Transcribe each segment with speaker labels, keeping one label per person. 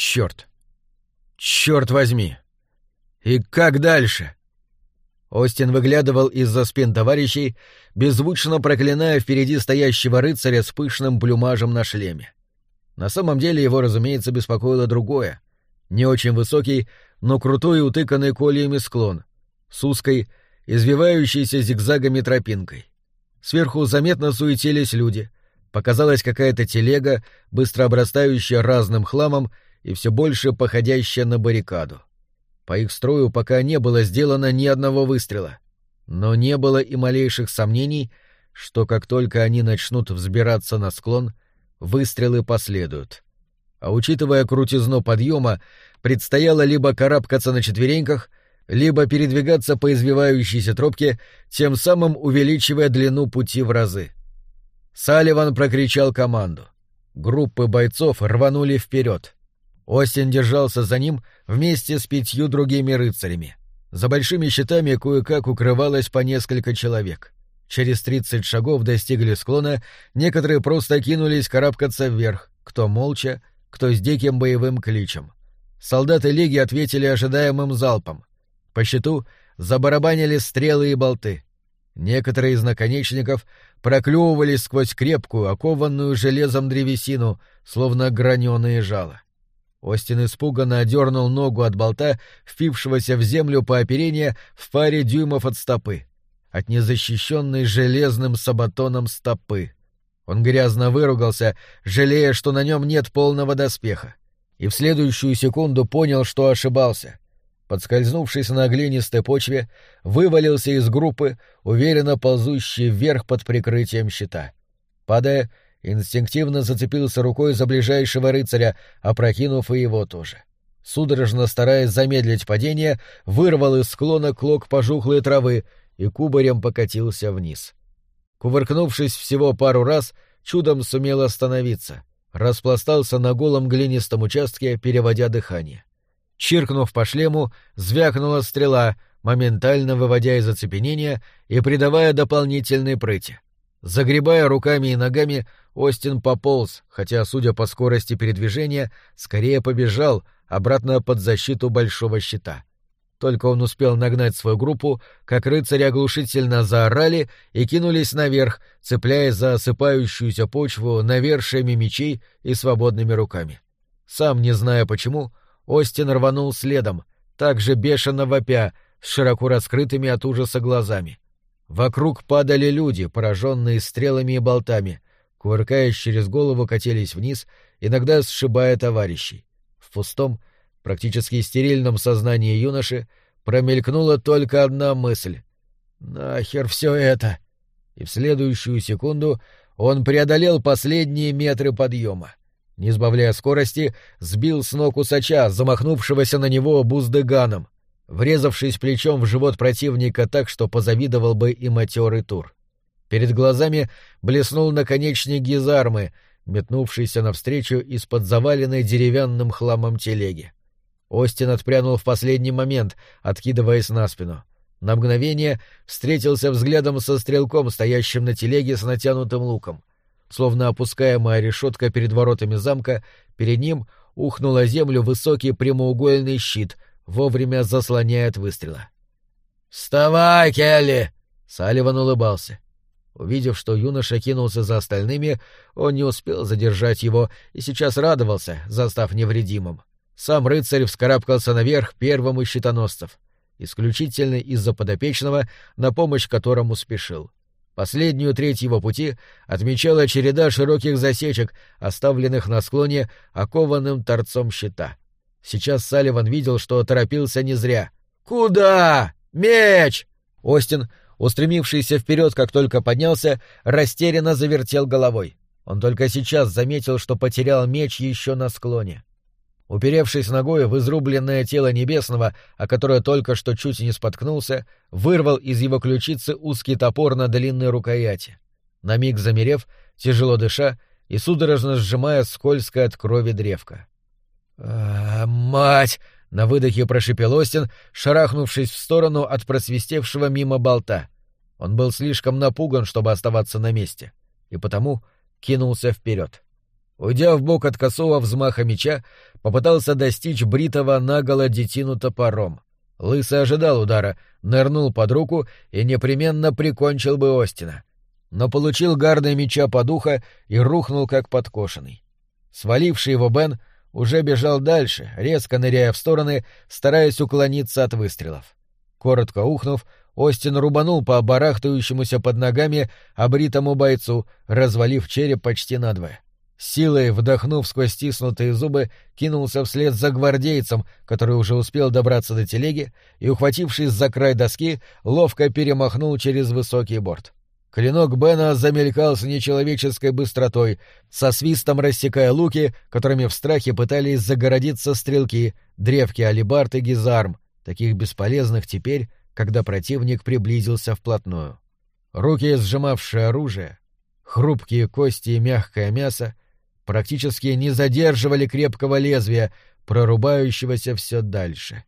Speaker 1: Черт! Черт возьми! И как дальше? Остин выглядывал из-за спин товарищей, беззвучно проклиная впереди стоящего рыцаря с пышным плюмажем на шлеме. На самом деле его, разумеется, беспокоило другое. Не очень высокий, но крутой утыканный кольями склон, с узкой, извивающейся зигзагами тропинкой. Сверху заметно суетились люди. Показалась какая-то телега, быстро обрастающая разным хламом и все больше походящая на баррикаду. По их строю пока не было сделано ни одного выстрела. Но не было и малейших сомнений, что как только они начнут взбираться на склон, выстрелы последуют. А учитывая крутизну подъема, предстояло либо карабкаться на четвереньках, либо передвигаться по извивающейся тропке, тем самым увеличивая длину пути в разы. Салливан прокричал команду. Группы бойцов рванули вперед. Остин держался за ним вместе с пятью другими рыцарями. За большими щитами кое-как укрывалось по несколько человек. Через тридцать шагов достигли склона, некоторые просто кинулись карабкаться вверх, кто молча, кто с диким боевым кличем. Солдаты Лиги ответили ожидаемым залпом. По щиту забарабанили стрелы и болты. Некоторые из наконечников проклевывались сквозь крепкую, окованную железом древесину, словно граненые жало. Остин испуганно одернул ногу от болта, впившегося в землю по оперению в паре дюймов от стопы. От незащищенной железным сабатоном стопы. Он грязно выругался, жалея, что на нем нет полного доспеха. И в следующую секунду понял, что ошибался. Подскользнувшись на глинистой почве, вывалился из группы, уверенно ползущий вверх под прикрытием щита. Падая, инстинктивно зацепился рукой за ближайшего рыцаря, опрокинув и его тоже. Судорожно стараясь замедлить падение, вырвал из склона клок пожухлой травы и кубарем покатился вниз. Кувыркнувшись всего пару раз, чудом сумел остановиться, распластался на голом глинистом участке, переводя дыхание. Чиркнув по шлему, звякнула стрела, моментально выводя из оцепенения и придавая дополнительной прыти. Загребая руками и ногами, Остин пополз, хотя, судя по скорости передвижения, скорее побежал обратно под защиту большого щита. Только он успел нагнать свою группу, как рыцари оглушительно заорали и кинулись наверх, цепляясь за осыпающуюся почву навершиями мечей и свободными руками. Сам не зная почему, Остин рванул следом, так же бешено вопя, с широко раскрытыми от ужаса глазами. Вокруг падали люди, пораженные стрелами и болтами, кувыркаясь через голову, катились вниз, иногда сшибая товарищей. В пустом, практически стерильном сознании юноши промелькнула только одна мысль. «Нахер все это!» И в следующую секунду он преодолел последние метры подъема. Не сбавляя скорости, сбил с ног усача, замахнувшегося на него буздыганом врезавшись плечом в живот противника так, что позавидовал бы и матерый тур. Перед глазами блеснул наконечник гизармы, метнувшийся навстречу из-под заваленной деревянным хламом телеги. Остин отпрянул в последний момент, откидываясь на спину. На мгновение встретился взглядом со стрелком, стоящим на телеге с натянутым луком. Словно опускаемая решетка перед воротами замка, перед ним ухнул о землю высокий прямоугольный щит — вовремя заслоняет выстрела. «Вставай, Келли!» — Салливан улыбался. Увидев, что юноша кинулся за остальными, он не успел задержать его и сейчас радовался, застав невредимым. Сам рыцарь вскарабкался наверх первым из щитоносцев, исключительно из-за подопечного, на помощь которому спешил. Последнюю треть его пути отмечала череда широких засечек, оставленных на склоне окованным торцом щита — Сейчас Салливан видел, что торопился не зря. «Куда? Меч!» Остин, устремившийся вперед, как только поднялся, растерянно завертел головой. Он только сейчас заметил, что потерял меч еще на склоне. Уперевшись ногой в изрубленное тело небесного, о которое только что чуть не споткнулся, вырвал из его ключицы узкий топор на длинной рукояти. На миг замерев, тяжело дыша и судорожно сжимая скользкое от крови древко. «А, мать!» — на выдохе прошипел Остин, шарахнувшись в сторону от просвистевшего мимо болта. Он был слишком напуган, чтобы оставаться на месте, и потому кинулся вперед. Уйдя в бок от косого взмаха меча, попытался достичь бритого наголо детину топором. Лысый ожидал удара, нырнул под руку и непременно прикончил бы Остина. Но получил гардой меча под ухо и рухнул как подкошенный. Сваливший его Бен уже бежал дальше, резко ныряя в стороны, стараясь уклониться от выстрелов. Коротко ухнув, Остин рубанул по барахтающемуся под ногами обритому бойцу, развалив череп почти надвое. Силой, вдохнув сквозь стиснутые зубы, кинулся вслед за гвардейцем, который уже успел добраться до телеги, и, ухватившись за край доски, ловко перемахнул через высокий борт. Клинок Бена замелькал с нечеловеческой быстротой, со свистом рассекая луки, которыми в страхе пытались загородиться стрелки, древки алибард и гизарм, таких бесполезных теперь, когда противник приблизился вплотную. Руки, сжимавшие оружие, хрупкие кости и мягкое мясо, практически не задерживали крепкого лезвия, прорубающегося все дальше.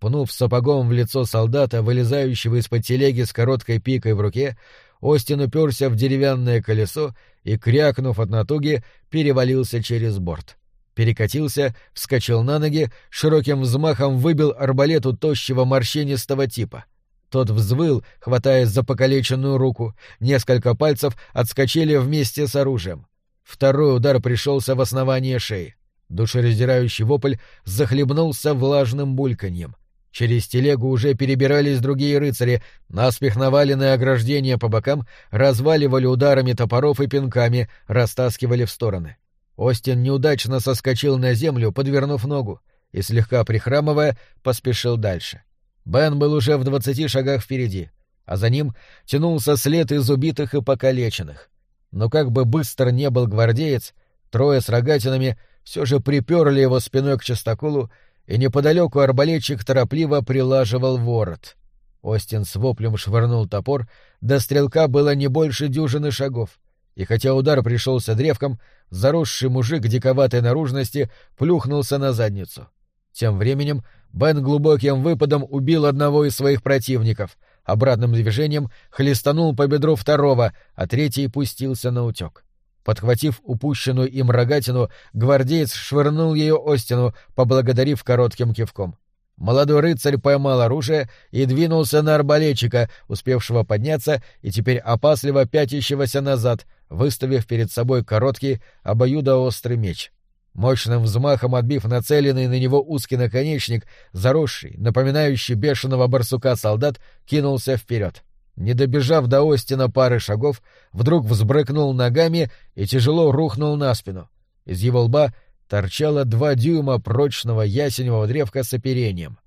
Speaker 1: Пнув сапогом в лицо солдата, вылезающего из-под телеги с короткой пикой в руке, Остин уперся в деревянное колесо и, крякнув от натуги, перевалился через борт. Перекатился, вскочил на ноги, широким взмахом выбил арбалет у тощего морщинистого типа. Тот взвыл, хватаясь за покалеченную руку, несколько пальцев отскочили вместе с оружием. Второй удар пришелся в основание шеи. Душераздирающий вопль захлебнулся влажным бульканьем. Через телегу уже перебирались другие рыцари, наспех наваленные ограждения по бокам, разваливали ударами топоров и пинками, растаскивали в стороны. Остин неудачно соскочил на землю, подвернув ногу, и, слегка прихрамывая, поспешил дальше. Бен был уже в двадцати шагах впереди, а за ним тянулся след из убитых и покалеченных. Но как бы быстро не был гвардеец, трое с рогатинами все же приперли его спиной к частоколу и неподалеку арбалетчик торопливо прилаживал ворот. Остин с воплем швырнул топор, до стрелка было не больше дюжины шагов, и хотя удар пришелся древком, заросший мужик диковатой наружности плюхнулся на задницу. Тем временем Бен глубоким выпадом убил одного из своих противников, обратным движением хлестанул по бедру второго, а третий пустился на утек. Подхватив упущенную им рогатину, гвардеец швырнул ее Остину, поблагодарив коротким кивком. Молодой рыцарь поймал оружие и двинулся на арбалетчика, успевшего подняться и теперь опасливо пятящегося назад, выставив перед собой короткий, обоюдоострый меч. Мощным взмахом отбив нацеленный на него узкий наконечник, заросший, напоминающий бешеного барсука солдат, кинулся вперед. Не добежав до Остина пары шагов, вдруг взбрыкнул ногами и тяжело рухнул на спину. Из его лба торчало два дюйма прочного ясеневого древка с оперением.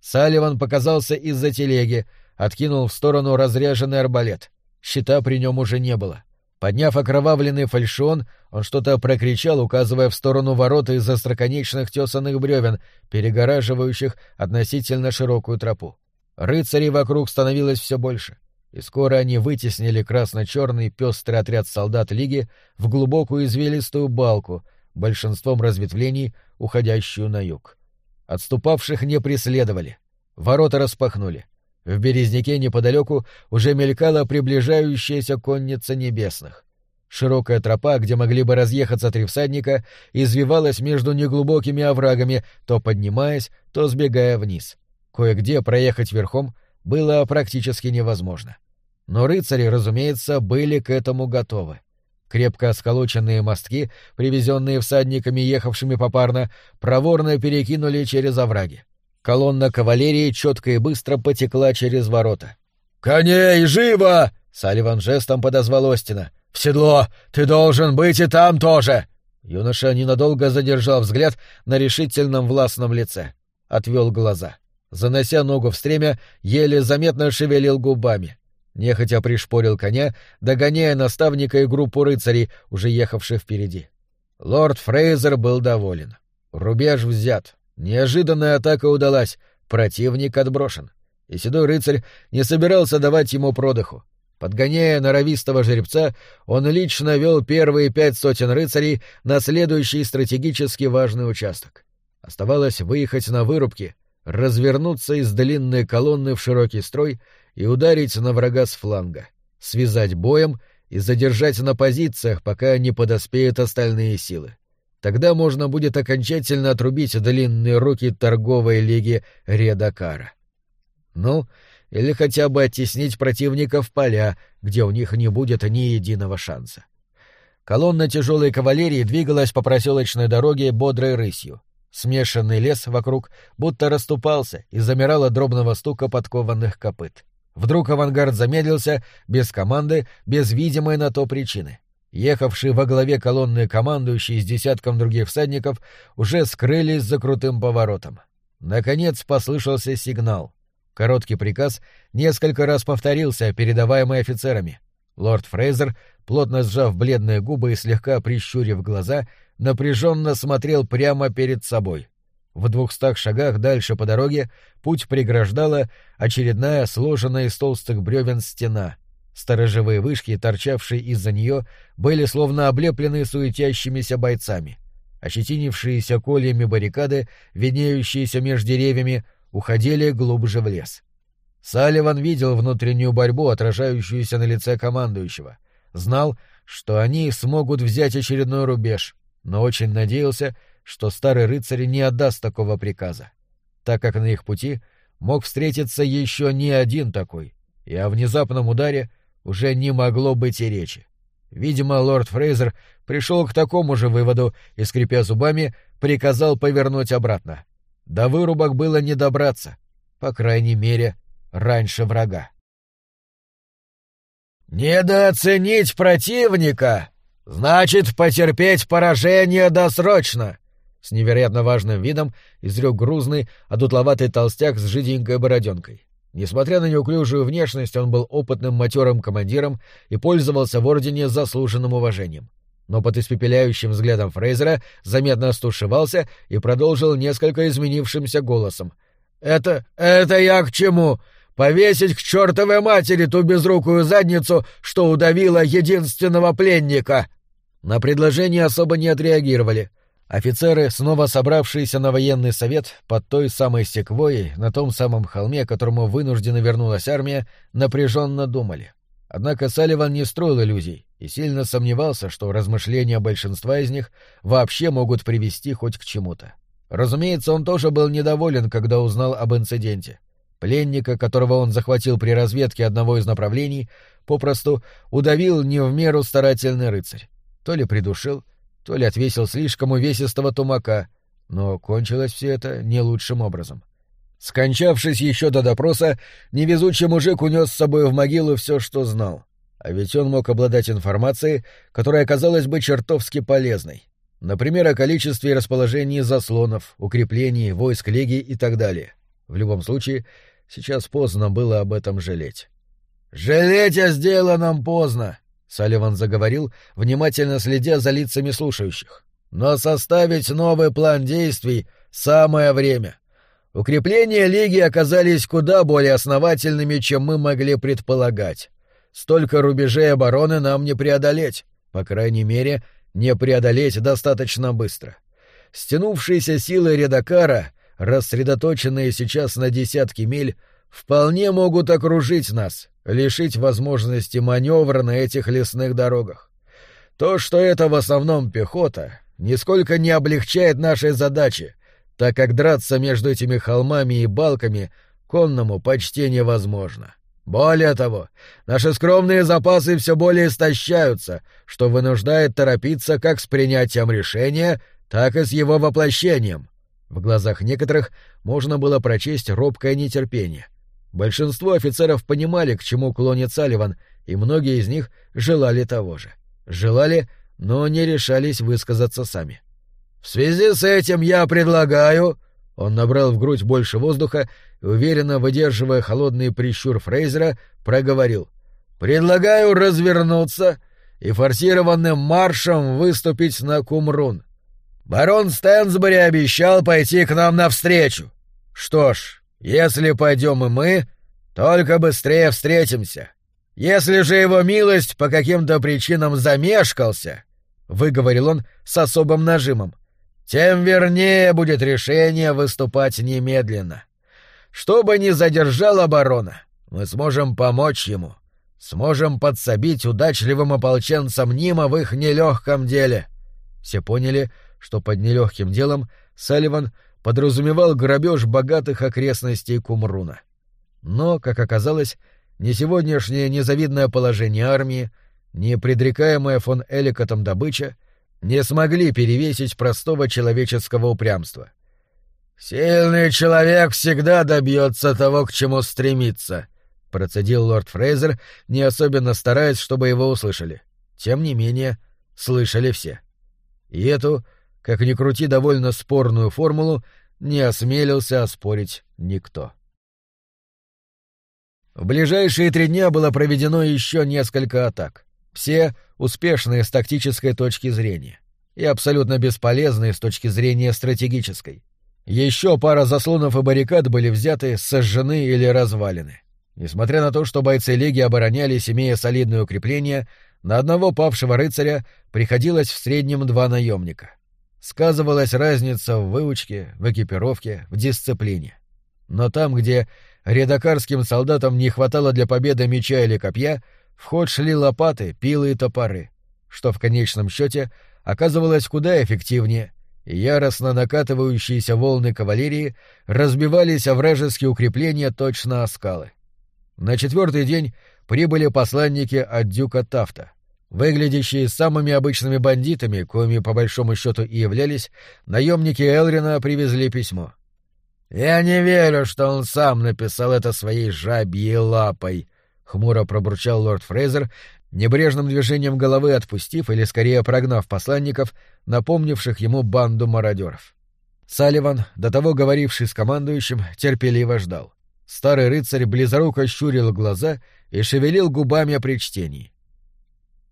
Speaker 1: Салливан показался из-за телеги, откинул в сторону разряженный арбалет. Щита при нем уже не было. Подняв окровавленный фальшион, он что-то прокричал, указывая в сторону ворот из остроконечных тесанных бревен, перегораживающих относительно широкую тропу. Рыцарей вокруг становилось все больше и скоро они вытеснили красно-черный пестрый отряд солдат Лиги в глубокую извилистую балку, большинством разветвлений, уходящую на юг. Отступавших не преследовали. Ворота распахнули. В березняке неподалеку уже мелькала приближающаяся конница небесных. Широкая тропа, где могли бы разъехаться три всадника, извивалась между неглубокими оврагами, то поднимаясь, то сбегая вниз. Кое-где проехать верхом было практически невозможно. Но рыцари, разумеется, были к этому готовы. Крепко сколоченные мостки, привезенные всадниками, ехавшими попарно, проворно перекинули через овраги. Колонна кавалерии четко и быстро потекла через ворота. «Коней, живо!» — Салливан жестом подозвал Остина. «В седло! Ты должен быть и там тоже!» Юноша ненадолго задержал взгляд на решительном властном лице. Отвел глаза. Занося ногу в стремя, еле заметно шевелил губами. Нехотя пришпорил коня, догоняя наставника и группу рыцарей, уже ехавших впереди. Лорд Фрейзер был доволен. Рубеж взят. Неожиданная атака удалась. Противник отброшен. И седой рыцарь не собирался давать ему продыху. Подгоняя норовистого жеребца, он лично вел первые пять сотен рыцарей на следующий стратегически важный участок. Оставалось выехать на вырубки, развернуться из длинной колонны в широкий строй и ударить на врага с фланга, связать боем и задержать на позициях, пока не подоспеют остальные силы. Тогда можно будет окончательно отрубить длинные руки торговой лиги Редакара. Ну, или хотя бы оттеснить противника в поля, где у них не будет ни единого шанса. Колонна тяжелой кавалерии двигалась по проселочной дороге бодрой рысью. Смешанный лес вокруг будто расступался и замирал от дробного стука подкованных копыт. Вдруг авангард замедлился, без команды, без видимой на то причины. Ехавшие во главе колонны командующие с десятком других всадников уже скрылись за крутым поворотом. Наконец послышался сигнал. Короткий приказ несколько раз повторился, передаваемый офицерами. Лорд Фрейзер, плотно сжав бледные губы и слегка прищурив глаза, напряженно смотрел прямо перед собой. В двухстах шагах дальше по дороге путь преграждала очередная сложенная из толстых бревен стена. Сторожевые вышки, торчавшие из-за нее, были словно облеплены суетящимися бойцами. Ощетинившиеся кольями баррикады, виднеющиеся между деревьями, уходили глубже в лес. Салливан видел внутреннюю борьбу, отражающуюся на лице командующего. Знал, что они смогут взять очередной рубеж, но очень надеялся, что старый рыцарь не отдаст такого приказа, так как на их пути мог встретиться еще не один такой, и о внезапном ударе уже не могло быть и речи. Видимо, лорд Фрейзер пришел к такому же выводу и, скрипя зубами, приказал повернуть обратно. До вырубок было не добраться, по крайней мере, раньше врага. «Недооценить противника значит потерпеть поражение досрочно!» С невероятно важным видом изрек грузный, одутловатый толстяк с жиденькой бороденкой. Несмотря на неуклюжую внешность, он был опытным матерым командиром и пользовался в Ордене заслуженным уважением но под испепеляющим взглядом Фрейзера заметно стушевался и продолжил несколько изменившимся голосом. «Это... это я к чему? Повесить к чертовой матери ту безрукую задницу, что удавила единственного пленника!» На предложение особо не отреагировали. Офицеры, снова собравшиеся на военный совет под той самой секвойей, на том самом холме, к которому вынуждена вернулась армия, напряженно думали. Однако Салливан не строил иллюзий и сильно сомневался, что размышления большинства из них вообще могут привести хоть к чему-то. Разумеется, он тоже был недоволен, когда узнал об инциденте. Пленника, которого он захватил при разведке одного из направлений, попросту удавил не в меру старательный рыцарь. То ли придушил, то ли отвесил слишком увесистого тумака, но кончилось все это не лучшим образом. — Скончавшись еще до допроса, невезучий мужик унес с собой в могилу все, что знал. А ведь он мог обладать информацией, которая оказалась бы чертовски полезной. Например, о количестве и расположении заслонов, укреплений, войск леги и так далее. В любом случае, сейчас поздно было об этом жалеть. «Жалеть о сделанном поздно», — Салливан заговорил, внимательно следя за лицами слушающих. «Но составить новый план действий — самое время. Укрепления Лиги оказались куда более основательными, чем мы могли предполагать. Столько рубежей обороны нам не преодолеть, по крайней мере, не преодолеть достаточно быстро. Стянувшиеся силы Редакара, рассредоточенные сейчас на десятки миль, вполне могут окружить нас, лишить возможности маневра на этих лесных дорогах. То, что это в основном пехота, нисколько не облегчает нашей задачи, так как драться между этими холмами и балками конному почти невозможно. Более того, наши скромные запасы все более истощаются, что вынуждает торопиться как с принятием решения, так и с его воплощением. В глазах некоторых можно было прочесть робкое нетерпение. Большинство офицеров понимали, к чему клонит Салливан, и многие из них желали того же. Желали, но не решались высказаться сами. В связи с этим я предлагаю...» Он набрал в грудь больше воздуха и, уверенно выдерживая холодный прищур Фрейзера, проговорил. «Предлагаю развернуться и форсированным маршем выступить на Кумрун. Барон Стэнсбери обещал пойти к нам навстречу. Что ж, если пойдем и мы, только быстрее встретимся. Если же его милость по каким-то причинам замешкался, — выговорил он с особым нажимом, тем вернее будет решение выступать немедленно. Что бы ни задержал оборона, мы сможем помочь ему. сможем подсобить удачливым ополченцам Нима в их нелегком деле. Все поняли, что под нелегким делом Салливан подразумевал грабеж богатых окрестностей Кумруна. Но, как оказалось, ни сегодняшнее незавидное положение армии, ни предрекаемая фон Эликотом добыча не смогли перевесить простого человеческого упрямства. «Сильный человек всегда добьется того, к чему стремится», — процедил лорд Фрейзер, не особенно стараясь, чтобы его услышали. Тем не менее, слышали все. И эту, как ни крути довольно спорную формулу, не осмелился оспорить никто. В ближайшие три дня было проведено еще несколько атак. Все успешные с тактической точки зрения и абсолютно бесполезные с точки зрения стратегической. Еще пара заслонов и баррикад были взяты, сожжены или развалены. Несмотря на то, что бойцы Лиги оборонялись, имея солидное укрепление, на одного павшего рыцаря приходилось в среднем два наемника. Сказывалась разница в выучке, в экипировке, в дисциплине. Но там, где Редакарским солдатам не хватало для победы меча или копья, в ход шли лопаты, пилы и топоры, что в конечном счете оказывалось куда эффективнее, и яростно накатывающиеся волны кавалерии разбивались о вражеские укрепления точно о скалы. На четвертый день прибыли посланники от дюка Тафта. Выглядящие самыми обычными бандитами, коими по большому счету и являлись, наемники Элрина привезли письмо — «Я не верю, что он сам написал это своей жабьей лапой», — хмуро пробурчал лорд Фрейзер, небрежным движением головы отпустив или скорее прогнав посланников, напомнивших ему банду мародеров. Салливан, до того говоривший с командующим, терпеливо ждал. Старый рыцарь близоруко щурил глаза и шевелил губами при чтении.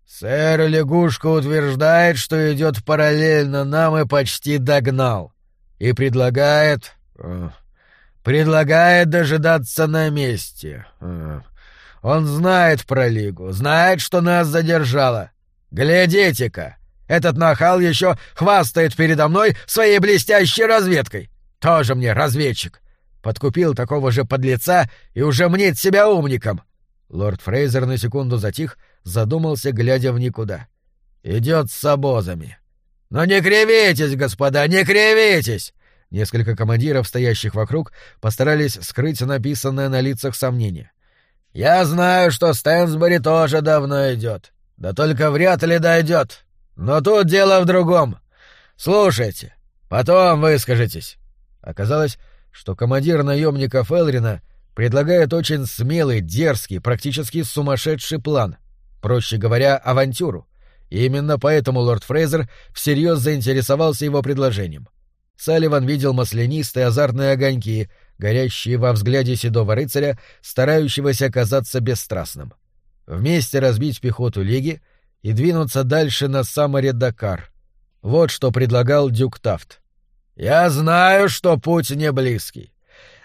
Speaker 1: «Сэр Лягушка утверждает, что идет параллельно нам и почти догнал, и предлагает Предлагает дожидаться на месте. Он знает про Лигу, знает, что нас задержало. Глядите-ка, этот нахал еще хвастает передо мной своей блестящей разведкой. Тоже мне разведчик. Подкупил такого же подлеца и уже мнит себя умником. Лорд Фрейзер на секунду затих, задумался, глядя в никуда. Идет с обозами. Но не кривитесь, господа, не кривитесь! Несколько командиров, стоящих вокруг, постарались скрыть написанное на лицах сомнение. «Я знаю, что Стэнсбери тоже давно идет. Да только вряд ли дойдет. Но тут дело в другом. Слушайте, потом выскажитесь». Оказалось, что командир наемников Элрина предлагает очень смелый, дерзкий, практически сумасшедший план. Проще говоря, авантюру. И именно поэтому лорд Фрейзер всерьез заинтересовался его предложением. Салливан видел маслянистые азартные огоньки, горящие во взгляде седого рыцаря, старающегося казаться бесстрастным. Вместе разбить пехоту Лиги и двинуться дальше на Самаре-Дакар. Вот что предлагал Дюк Тафт. «Я знаю, что путь не близкий.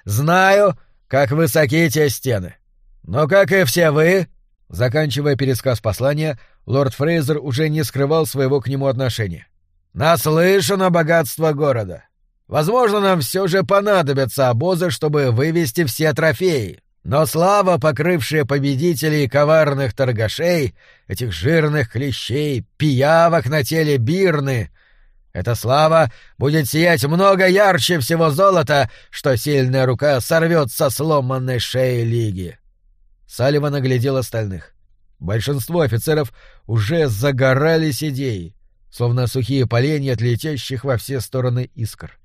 Speaker 1: Знаю, как высоки те стены. Но, как и все вы...» Заканчивая пересказ послания, лорд Фрейзер уже не скрывал своего к нему отношения. Наслышано богатство города. Возможно, нам все же понадобятся обозы, чтобы вывести все трофеи. Но слава, покрывшая победителей коварных торгашей, этих жирных клещей, пиявок на теле бирны, эта слава будет сиять много ярче всего золота, что сильная рука сорвет со сломанной шеи Лиги. Салливан оглядел остальных. Большинство офицеров уже загорались идеей словно сухие поленья от летящих во все стороны искр.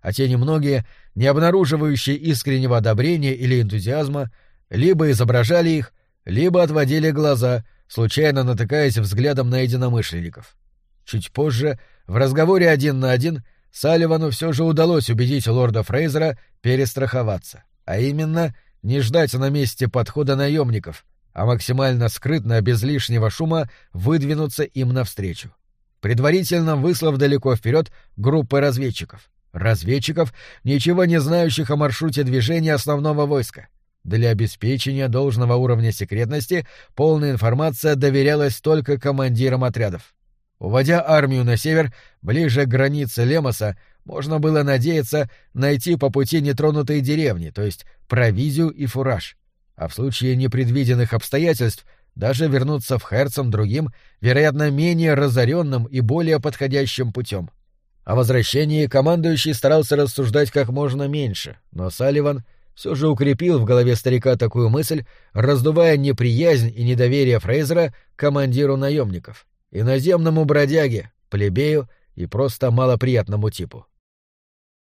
Speaker 1: А те немногие, не обнаруживающие искреннего одобрения или энтузиазма, либо изображали их, либо отводили глаза, случайно натыкаясь взглядом на единомышленников. Чуть позже, в разговоре один на один, Салливану все же удалось убедить лорда Фрейзера перестраховаться, а именно не ждать на месте подхода наемников, а максимально скрытно, без лишнего шума, выдвинуться им навстречу предварительно выслав далеко вперед группы разведчиков. Разведчиков, ничего не знающих о маршруте движения основного войска. Для обеспечения должного уровня секретности полная информация доверялась только командирам отрядов. Уводя армию на север, ближе к границе Лемоса, можно было надеяться найти по пути нетронутые деревни, то есть провизию и фураж, а в случае непредвиденных обстоятельств даже вернуться в Херцем другим, вероятно, менее разоренным и более подходящим путем. О возвращении командующий старался рассуждать как можно меньше, но Салливан все же укрепил в голове старика такую мысль, раздувая неприязнь и недоверие Фрейзера командиру наемников, иноземному бродяге, плебею и просто малоприятному типу.